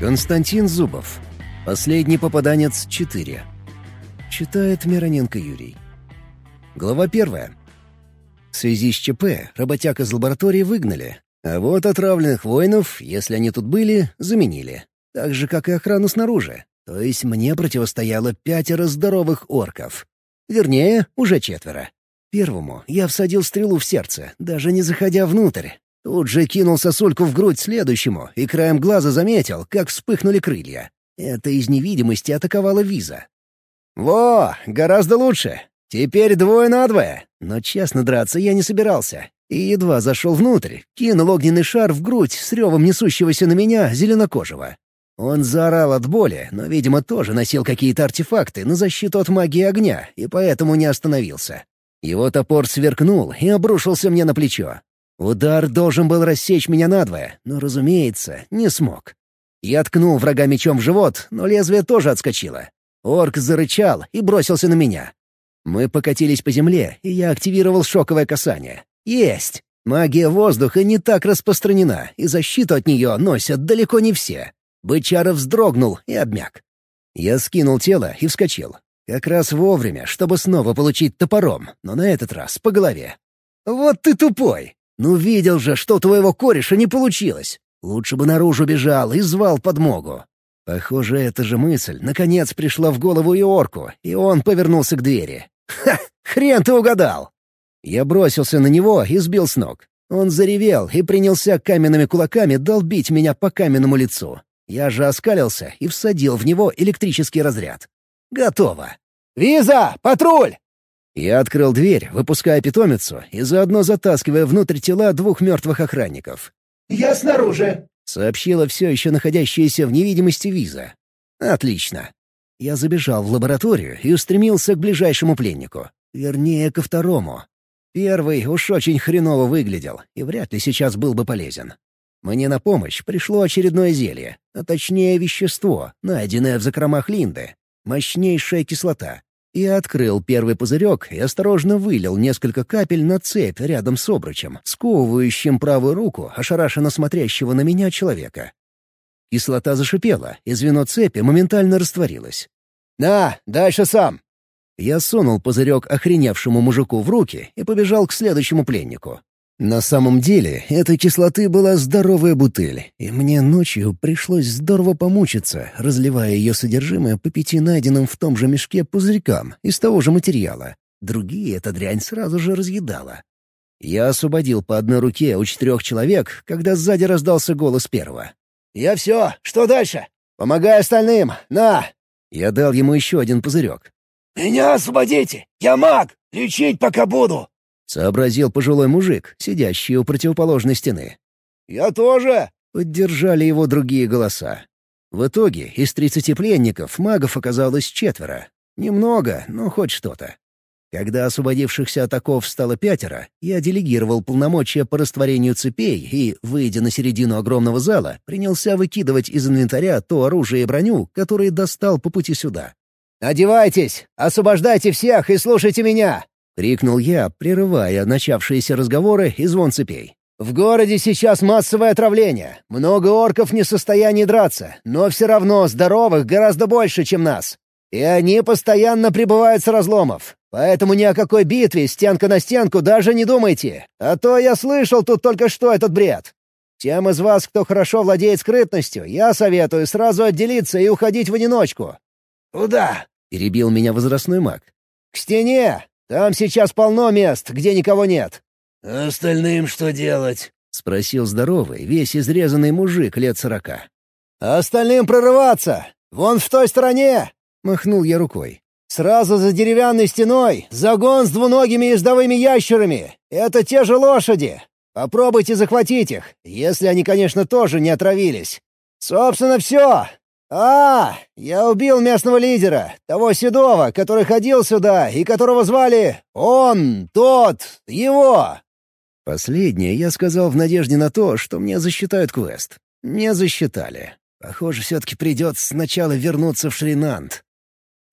Константин Зубов. Последний попаданец 4. Читает Мироненко Юрий. Глава первая. В связи с ЧП работяг из лаборатории выгнали, а вот отравленных воинов, если они тут были, заменили. Так же, как и охрану снаружи. То есть мне противостояло пятеро здоровых орков. Вернее, уже четверо. Первому я всадил стрелу в сердце, даже не заходя внутрь, Тут же кинул сосульку в грудь следующему и краем глаза заметил, как вспыхнули крылья. Это из невидимости атаковала виза. «Во, гораздо лучше. Теперь двое на двое. Но честно драться я не собирался. И едва зашел внутрь, кинул огненный шар в грудь с ревом несущегося на меня зеленокожего. Он заорал от боли, но, видимо, тоже носил какие-то артефакты на защиту от магии огня, и поэтому не остановился. Его топор сверкнул и обрушился мне на плечо. Удар должен был рассечь меня надвое, но, разумеется, не смог. Я ткнул врага мечом в живот, но лезвие тоже отскочило. Орк зарычал и бросился на меня. Мы покатились по земле, и я активировал шоковое касание. Есть! Магия воздуха не так распространена, и защиту от нее носят далеко не все. Бычара вздрогнул и обмяк. Я скинул тело и вскочил. Как раз вовремя, чтобы снова получить топором, но на этот раз по голове. «Вот ты тупой!» «Ну видел же, что твоего кореша не получилось. Лучше бы наружу бежал и звал подмогу». Похоже, эта же мысль наконец пришла в голову и орку, и он повернулся к двери. «Ха! Хрен ты угадал!» Я бросился на него и сбил с ног. Он заревел и принялся каменными кулаками долбить меня по каменному лицу. Я же оскалился и всадил в него электрический разряд. «Готово!» «Виза! Патруль!» Я открыл дверь, выпуская питомицу и заодно затаскивая внутрь тела двух мертвых охранников. «Я снаружи», — сообщила все еще находящаяся в невидимости виза. «Отлично». Я забежал в лабораторию и устремился к ближайшему пленнику. Вернее, ко второму. Первый уж очень хреново выглядел и вряд ли сейчас был бы полезен. Мне на помощь пришло очередное зелье, а точнее вещество, найденное в закромах Линды. Мощнейшая кислота, я открыл первый пузырек и осторожно вылил несколько капель на цепь рядом с обручем, сковывающим правую руку ошарашенно смотрящего на меня человека. Кислота зашипела, и звено цепи моментально растворилось. «На, дальше сам!» Я сунул пузырек охреневшему мужику в руки и побежал к следующему пленнику. На самом деле, этой кислоты была здоровая бутыль, и мне ночью пришлось здорово помучиться, разливая ее содержимое по пяти найденным в том же мешке пузырькам из того же материала. Другие эта дрянь сразу же разъедала. Я освободил по одной руке у четырех человек, когда сзади раздался голос первого. «Я все. Что дальше? Помогай остальным. На!» Я дал ему еще один пузырек. «Меня освободите! Я маг! Лечить пока буду!» — сообразил пожилой мужик, сидящий у противоположной стены. «Я тоже!» — поддержали его другие голоса. В итоге из тридцати пленников магов оказалось четверо. Немного, но хоть что-то. Когда освободившихся от оков стало пятеро, я делегировал полномочия по растворению цепей и, выйдя на середину огромного зала, принялся выкидывать из инвентаря то оружие и броню, которые достал по пути сюда. «Одевайтесь! Освобождайте всех и слушайте меня! — крикнул я, прерывая начавшиеся разговоры и звон цепей. «В городе сейчас массовое отравление. Много орков не в состоянии драться, но все равно здоровых гораздо больше, чем нас. И они постоянно прибывают с разломов. Поэтому ни о какой битве стенка на стенку даже не думайте. А то я слышал тут только что этот бред. Тем из вас, кто хорошо владеет скрытностью, я советую сразу отделиться и уходить в одиночку». «Куда?» — перебил меня возрастной маг. «К стене! Там сейчас полно мест, где никого нет». «Остальным что делать?» — спросил здоровый, весь изрезанный мужик лет сорока. «Остальным прорываться! Вон в той стороне!» — махнул я рукой. «Сразу за деревянной стеной загон с двуногими ездовыми ящерами. Это те же лошади. Попробуйте захватить их, если они, конечно, тоже не отравились. Собственно, все. «А, я убил местного лидера, того седого, который ходил сюда и которого звали он, тот, его!» Последнее я сказал в надежде на то, что мне засчитают квест. Не засчитали. Похоже, все-таки придется сначала вернуться в Шринант.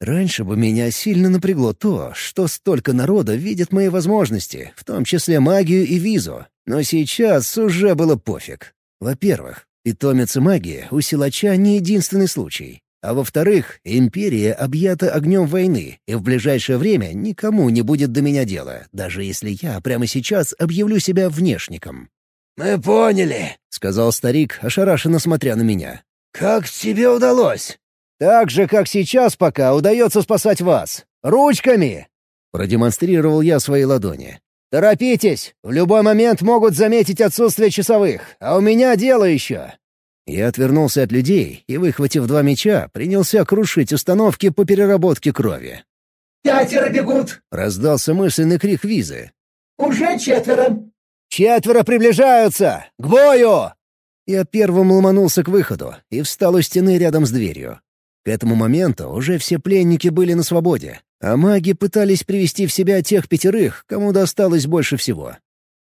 Раньше бы меня сильно напрягло то, что столько народа видит мои возможности, в том числе магию и визу. Но сейчас уже было пофиг. Во-первых, Питомец магии у силача не единственный случай. А во-вторых, империя объята огнем войны, и в ближайшее время никому не будет до меня дела, даже если я прямо сейчас объявлю себя внешником. «Мы поняли», — сказал старик, ошарашенно смотря на меня. «Как тебе удалось?» «Так же, как сейчас пока удается спасать вас. Ручками!» Продемонстрировал я свои ладони. «Торопитесь! В любой момент могут заметить отсутствие часовых, а у меня дело еще!» Я отвернулся от людей и, выхватив два меча, принялся крушить установки по переработке крови. «Пятеро бегут!» — раздался мысленный крик Визы. «Уже четверо!» «Четверо приближаются! К бою!» Я первым ломанулся к выходу и встал у стены рядом с дверью. К этому моменту уже все пленники были на свободе, а маги пытались привести в себя тех пятерых, кому досталось больше всего.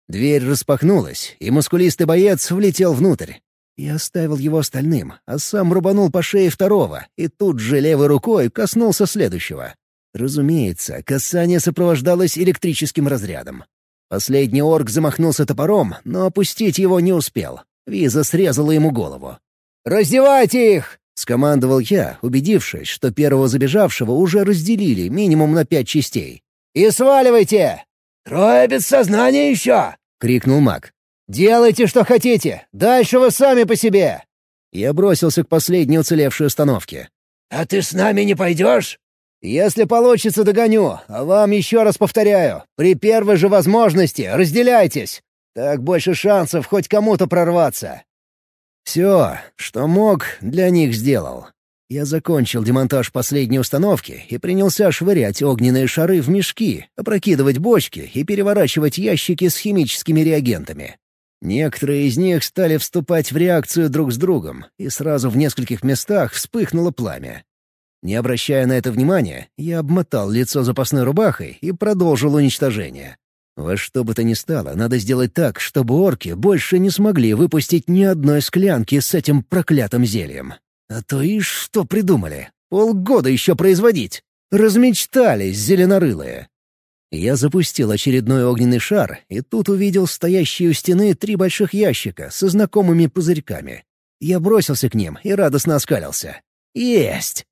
Дверь распахнулась, и мускулистый боец влетел внутрь. Я оставил его остальным, а сам рубанул по шее второго, и тут же левой рукой коснулся следующего. Разумеется, касание сопровождалось электрическим разрядом. Последний орк замахнулся топором, но опустить его не успел. Виза срезала ему голову. «Раздевайте их!» — скомандовал я, убедившись, что первого забежавшего уже разделили минимум на пять частей. «И сваливайте!» «Трое без сознания еще!» — крикнул маг. «Делайте, что хотите! Дальше вы сами по себе!» Я бросился к последней уцелевшей установке. «А ты с нами не пойдешь?» «Если получится, догоню. А вам еще раз повторяю, при первой же возможности разделяйтесь. Так больше шансов хоть кому-то прорваться». Все, что мог, для них сделал. Я закончил демонтаж последней установки и принялся швырять огненные шары в мешки, опрокидывать бочки и переворачивать ящики с химическими реагентами. Некоторые из них стали вступать в реакцию друг с другом, и сразу в нескольких местах вспыхнуло пламя. Не обращая на это внимания, я обмотал лицо запасной рубахой и продолжил уничтожение. Во что бы то ни стало, надо сделать так, чтобы орки больше не смогли выпустить ни одной склянки с этим проклятым зельем. А то и что придумали? Полгода еще производить. Размечтались зеленорылые. Я запустил очередной огненный шар, и тут увидел стоящие у стены три больших ящика со знакомыми пузырьками. Я бросился к ним и радостно оскалился. «Есть!»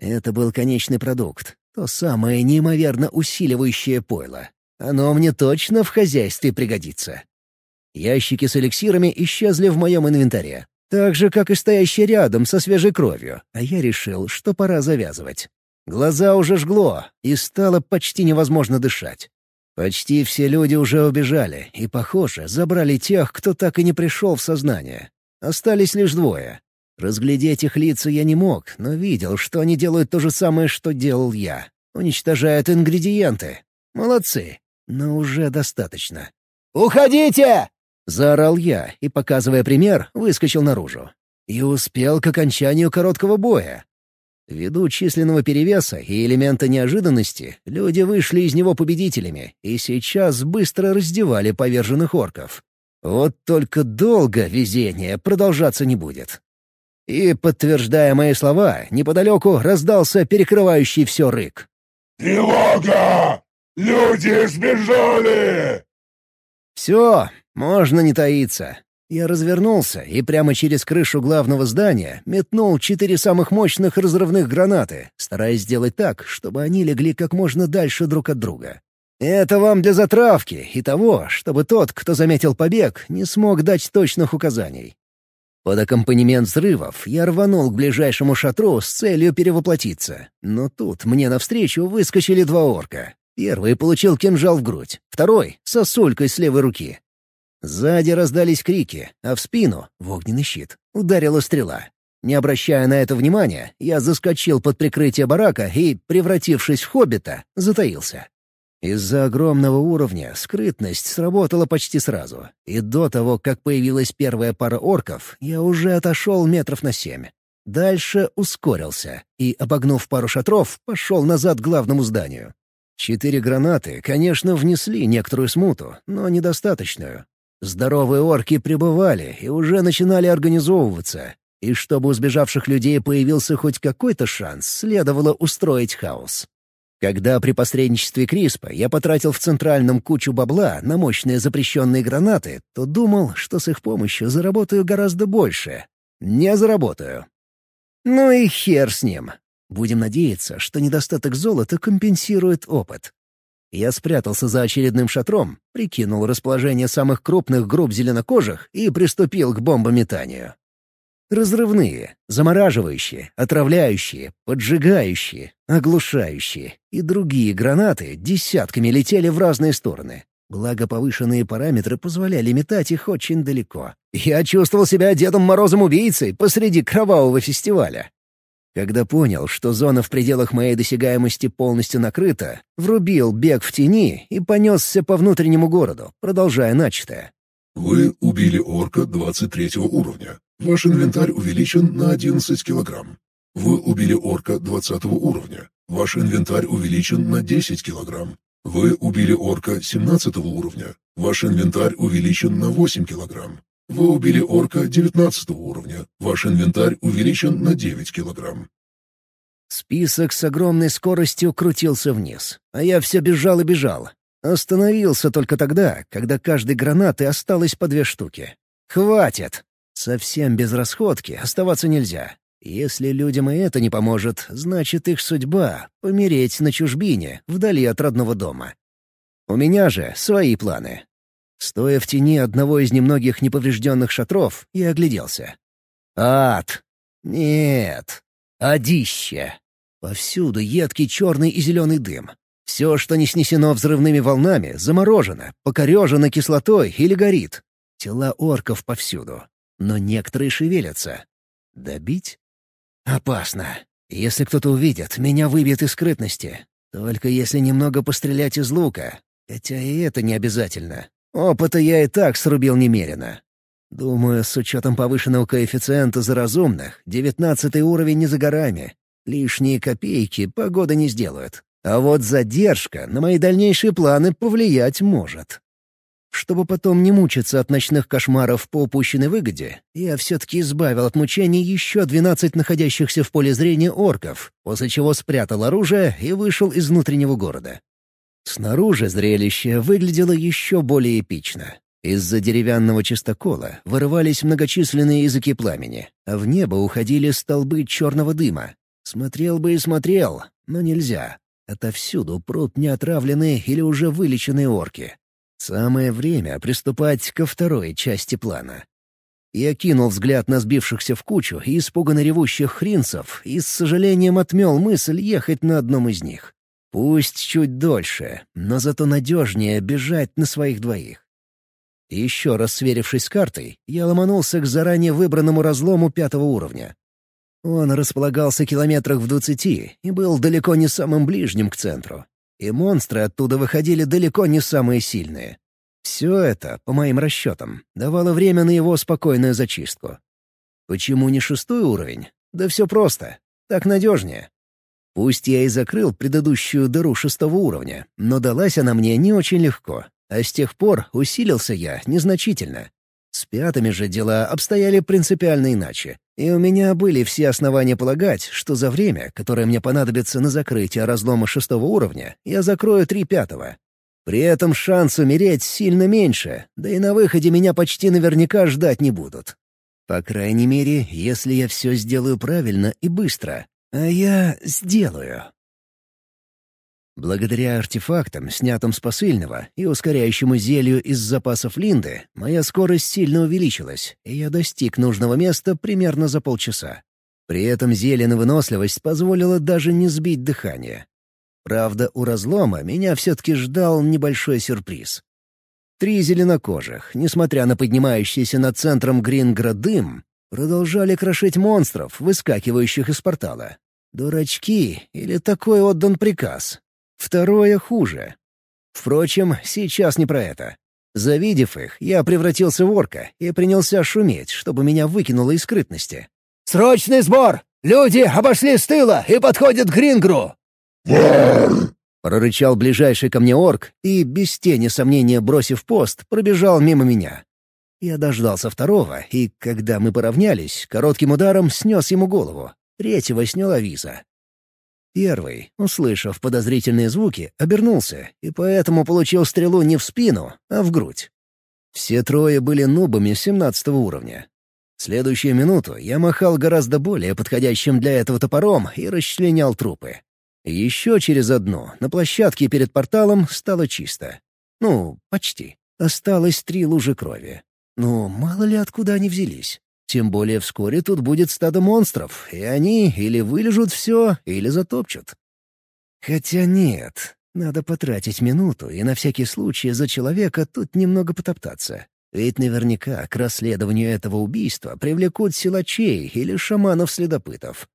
Это был конечный продукт, то самое неимоверно усиливающее пойло. Оно мне точно в хозяйстве пригодится. Ящики с эликсирами исчезли в моем инвентаре, так же, как и стоящий рядом со свежей кровью, а я решил, что пора завязывать. Глаза уже жгло, и стало почти невозможно дышать. Почти все люди уже убежали, и, похоже, забрали тех, кто так и не пришел в сознание. Остались лишь двое. Разглядеть их лица я не мог, но видел, что они делают то же самое, что делал я. Уничтожают ингредиенты. Молодцы, но уже достаточно. «Уходите!» — заорал я и, показывая пример, выскочил наружу. И успел к окончанию короткого боя. Ввиду численного перевеса и элемента неожиданности, люди вышли из него победителями и сейчас быстро раздевали поверженных орков. Вот только долго везение продолжаться не будет. И, подтверждая мои слова, неподалеку раздался перекрывающий все рык. «Тревога! Люди сбежали!» «Все, можно не таиться. Я развернулся и прямо через крышу главного здания метнул четыре самых мощных разрывных гранаты, стараясь сделать так, чтобы они легли как можно дальше друг от друга. Это вам для затравки и того, чтобы тот, кто заметил побег, не смог дать точных указаний. Под аккомпанемент взрывов я рванул к ближайшему шатру с целью перевоплотиться. Но тут мне навстречу выскочили два орка. Первый получил кинжал в грудь, второй — сосулькой с левой руки. Сзади раздались крики, а в спину, в огненный щит, ударила стрела. Не обращая на это внимания, я заскочил под прикрытие барака и, превратившись в хоббита, затаился. Из-за огромного уровня скрытность сработала почти сразу, и до того, как появилась первая пара орков, я уже отошел метров на семь. Дальше ускорился и, обогнув пару шатров, пошел назад к главному зданию. Четыре гранаты, конечно, внесли некоторую смуту, но недостаточную. Здоровые орки пребывали и уже начинали организовываться. И чтобы у сбежавших людей появился хоть какой-то шанс, следовало устроить хаос. Когда при посредничестве Криспа я потратил в Центральном кучу бабла на мощные запрещенные гранаты, то думал, что с их помощью заработаю гораздо больше. Не заработаю. Ну и хер с ним. Будем надеяться, что недостаток золота компенсирует опыт. Я спрятался за очередным шатром, прикинул расположение самых крупных групп зеленокожих и приступил к бомбометанию. Разрывные, замораживающие, отравляющие, поджигающие, оглушающие и другие гранаты десятками летели в разные стороны. Благо повышенные параметры позволяли метать их очень далеко. Я чувствовал себя Дедом Морозом-убийцей посреди кровавого фестиваля. Когда понял, что зона в пределах моей досягаемости полностью накрыта, врубил бег в тени и понесся по внутреннему городу, продолжая начатое. Вы убили орка 23 уровня. Ваш инвентарь увеличен на 11 килограмм. Вы убили орка 20 уровня. Ваш инвентарь увеличен на 10 килограмм. Вы убили орка 17 уровня. Ваш инвентарь увеличен на 8 килограмм. Вы убили орка 19 уровня. Ваш инвентарь увеличен на 9 килограмм. Список с огромной скоростью крутился вниз, а я все бежал и бежал. Остановился только тогда, когда каждой гранаты осталось по две штуки. Хватит! Совсем без расходки оставаться нельзя. Если людям и это не поможет, значит их судьба — помереть на чужбине, вдали от родного дома. У меня же свои планы. Стоя в тени одного из немногих неповрежденных шатров, я огляделся. Ад! Нет! Адище! Повсюду едкий черный и зеленый дым. Все, что не снесено взрывными волнами, заморожено, покорежено кислотой или горит. Тела орков повсюду. Но некоторые шевелятся. Добить? Опасно. Если кто-то увидит, меня выбьет из скрытности. Только если немного пострелять из лука. Хотя и это не обязательно. Опыта я и так срубил немерено. Думаю, с учетом повышенного коэффициента за разумных, девятнадцатый уровень не за горами. Лишние копейки погода не сделают. А вот задержка на мои дальнейшие планы повлиять может. Чтобы потом не мучиться от ночных кошмаров по упущенной выгоде, я все-таки избавил от мучений еще двенадцать находящихся в поле зрения орков, после чего спрятал оружие и вышел из внутреннего города. Снаружи зрелище выглядело еще более эпично. Из-за деревянного чистокола вырывались многочисленные языки пламени, а в небо уходили столбы черного дыма. Смотрел бы и смотрел, но нельзя. Отовсюду прут неотравленные или уже вылеченные орки. Самое время приступать ко второй части плана. Я кинул взгляд на сбившихся в кучу и испуганно ревущих хринцев и с сожалением отмел мысль ехать на одном из них. Пусть чуть дольше, но зато надежнее бежать на своих двоих. Еще раз сверившись с картой, я ломанулся к заранее выбранному разлому пятого уровня. Он располагался километрах в двадцати и был далеко не самым ближним к центру. И монстры оттуда выходили далеко не самые сильные. Все это, по моим расчетам, давало время на его спокойную зачистку. Почему не шестой уровень? Да все просто. Так надежнее. Пусть я и закрыл предыдущую дыру шестого уровня, но далась она мне не очень легко, а с тех пор усилился я незначительно. С пятыми же дела обстояли принципиально иначе, и у меня были все основания полагать, что за время, которое мне понадобится на закрытие разлома шестого уровня, я закрою три пятого. При этом шанс умереть сильно меньше, да и на выходе меня почти наверняка ждать не будут. По крайней мере, если я все сделаю правильно и быстро, а я сделаю. Благодаря артефактам, снятым с посыльного, и ускоряющему зелью из запасов Линды, моя скорость сильно увеличилась, и я достиг нужного места примерно за полчаса. При этом зелье на выносливость позволило даже не сбить дыхание. Правда, у разлома меня все-таки ждал небольшой сюрприз. Три зеленокожих, несмотря на поднимающийся над центром Грингра дым, продолжали крошить монстров, выскакивающих из портала. Дурачки или такой отдан приказ? Второе хуже. Впрочем, сейчас не про это. Завидев их, я превратился в орка и принялся шуметь, чтобы меня выкинуло из скрытности. «Срочный сбор! Люди обошли с тыла и подходят к Грингру!» Прорычал ближайший ко мне орк и, без тени сомнения бросив пост, пробежал мимо меня. Я дождался второго, и, когда мы поравнялись, коротким ударом снес ему голову. Третьего сняла виза. Первый, услышав подозрительные звуки, обернулся, и поэтому получил стрелу не в спину, а в грудь. Все трое были нубами 17 уровня. Следующую минуту я махал гораздо более подходящим для этого топором и расчленял трупы. Еще через одну, на площадке перед порталом, стало чисто. Ну, почти. Осталось три лужи крови. Ну, мало ли откуда они взялись. Тем более вскоре тут будет стадо монстров, и они или вылежут все, или затопчут. Хотя нет, надо потратить минуту и на всякий случай за человека тут немного потоптаться. Ведь наверняка к расследованию этого убийства привлекут силачей или шаманов-следопытов.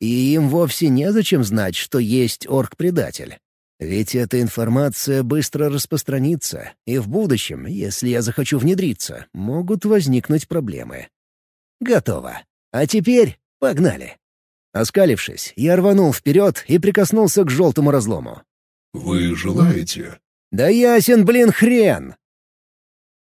И им вовсе незачем знать, что есть орк-предатель. Ведь эта информация быстро распространится, и в будущем, если я захочу внедриться, могут возникнуть проблемы. Готово. А теперь погнали. Оскалившись, я рванул вперед и прикоснулся к желтому разлому. «Вы желаете?» «Да ясен, блин, хрен!»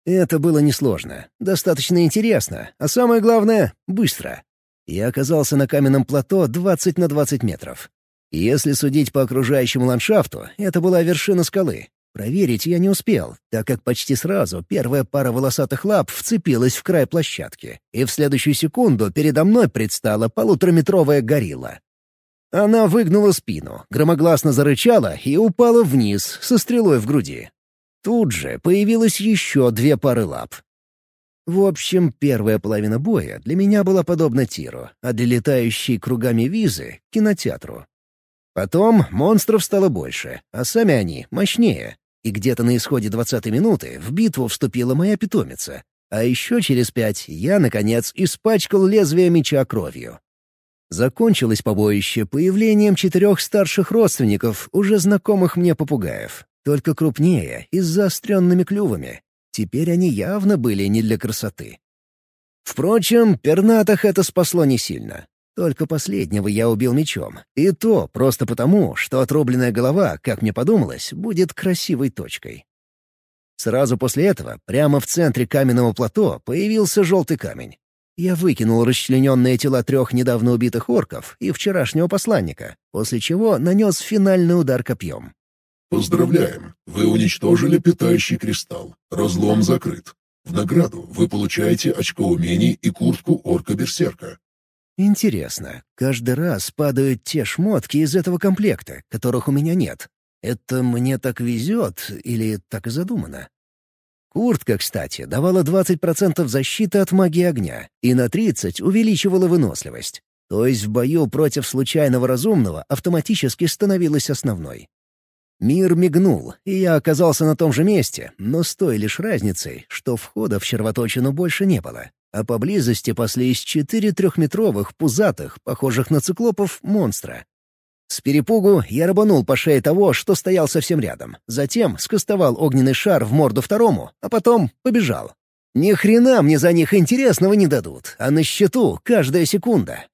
Это было несложно, достаточно интересно, а самое главное — быстро. Я оказался на каменном плато 20 на 20 метров. Если судить по окружающему ландшафту, это была вершина скалы, Проверить я не успел, так как почти сразу первая пара волосатых лап вцепилась в край площадки, и в следующую секунду передо мной предстала полутораметровая горилла. Она выгнула спину, громогласно зарычала и упала вниз со стрелой в груди. Тут же появилось еще две пары лап. В общем, первая половина боя для меня была подобна тиру, а для летающей кругами визы — кинотеатру. Потом монстров стало больше, а сами они — мощнее. И где-то на исходе двадцатой минуты в битву вступила моя питомица. А еще через пять я, наконец, испачкал лезвие меча кровью. Закончилось побоище появлением четырех старших родственников, уже знакомых мне попугаев, только крупнее и с заостренными клювами. Теперь они явно были не для красоты. Впрочем, пернатых это спасло не сильно. Только последнего я убил мечом. И то просто потому, что отрубленная голова, как мне подумалось, будет красивой точкой. Сразу после этого, прямо в центре каменного плато, появился желтый камень. Я выкинул расчлененные тела трех недавно убитых орков и вчерашнего посланника, после чего нанес финальный удар копьем. Поздравляем! Вы уничтожили питающий кристалл. Разлом закрыт. В награду вы получаете очко умений и куртку орка-берсерка. Интересно, каждый раз падают те шмотки из этого комплекта, которых у меня нет. Это мне так везет или так и задумано? Куртка, кстати, давала 20% защиты от магии огня и на 30% увеличивала выносливость. То есть в бою против случайного разумного автоматически становилась основной. Мир мигнул, и я оказался на том же месте, но с той лишь разницей, что входа в червоточину больше не было а поблизости паслись четыре трехметровых, пузатых, похожих на циклопов, монстра. С перепугу я рабанул по шее того, что стоял совсем рядом. Затем скостовал огненный шар в морду второму, а потом побежал. Ни хрена мне за них интересного не дадут, а на счету каждая секунда.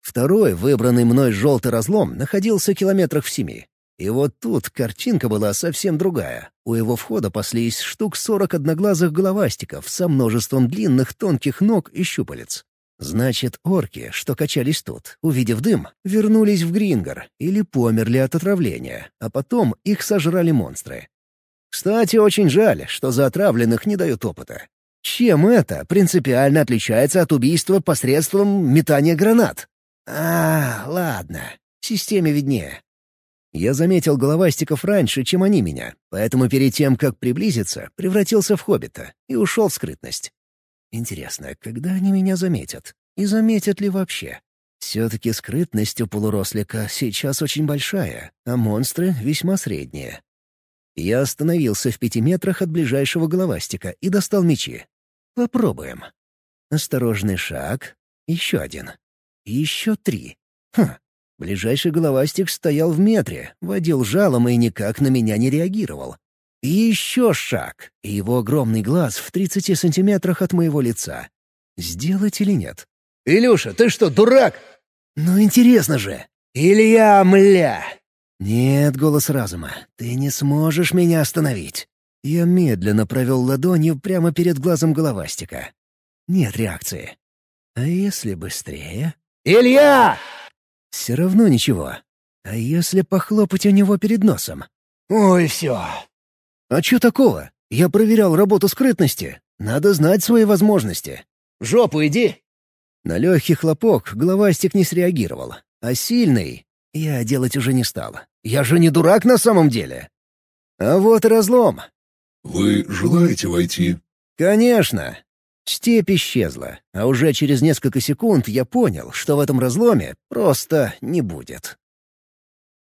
Второй, выбранный мной желтый разлом, находился километрах в семи. И вот тут картинка была совсем другая. У его входа паслись штук сорок одноглазых головастиков со множеством длинных тонких ног и щупалец. Значит, орки, что качались тут, увидев дым, вернулись в Грингер или померли от отравления, а потом их сожрали монстры. Кстати, очень жаль, что за отравленных не дают опыта. Чем это принципиально отличается от убийства посредством метания гранат? А, ладно, системе виднее. Я заметил головастиков раньше, чем они меня, поэтому перед тем, как приблизиться, превратился в хоббита и ушел в скрытность. Интересно, когда они меня заметят? И заметят ли вообще? Все-таки скрытность у полурослика сейчас очень большая, а монстры весьма средние. Я остановился в пяти метрах от ближайшего головастика и достал мечи. Попробуем. Осторожный шаг. Еще один. Еще три. Хм, Ближайший головастик стоял в метре, водил жалом и никак на меня не реагировал. еще шаг, и его огромный глаз в 30 сантиметрах от моего лица. Сделать или нет? «Илюша, ты что, дурак?» «Ну интересно же!» «Илья, мля!» «Нет, голос разума, ты не сможешь меня остановить». Я медленно провел ладонью прямо перед глазом головастика. Нет реакции. А если быстрее? «Илья!» Все равно ничего. А если похлопать у него перед носом? Ой, все. А что такого? Я проверял работу скрытности. Надо знать свои возможности. В жопу иди. На легкий хлопок головастик не среагировал. А сильный я делать уже не стал. Я же не дурак на самом деле. А вот и разлом. Вы желаете войти? Конечно. Степь исчезла, а уже через несколько секунд я понял, что в этом разломе просто не будет.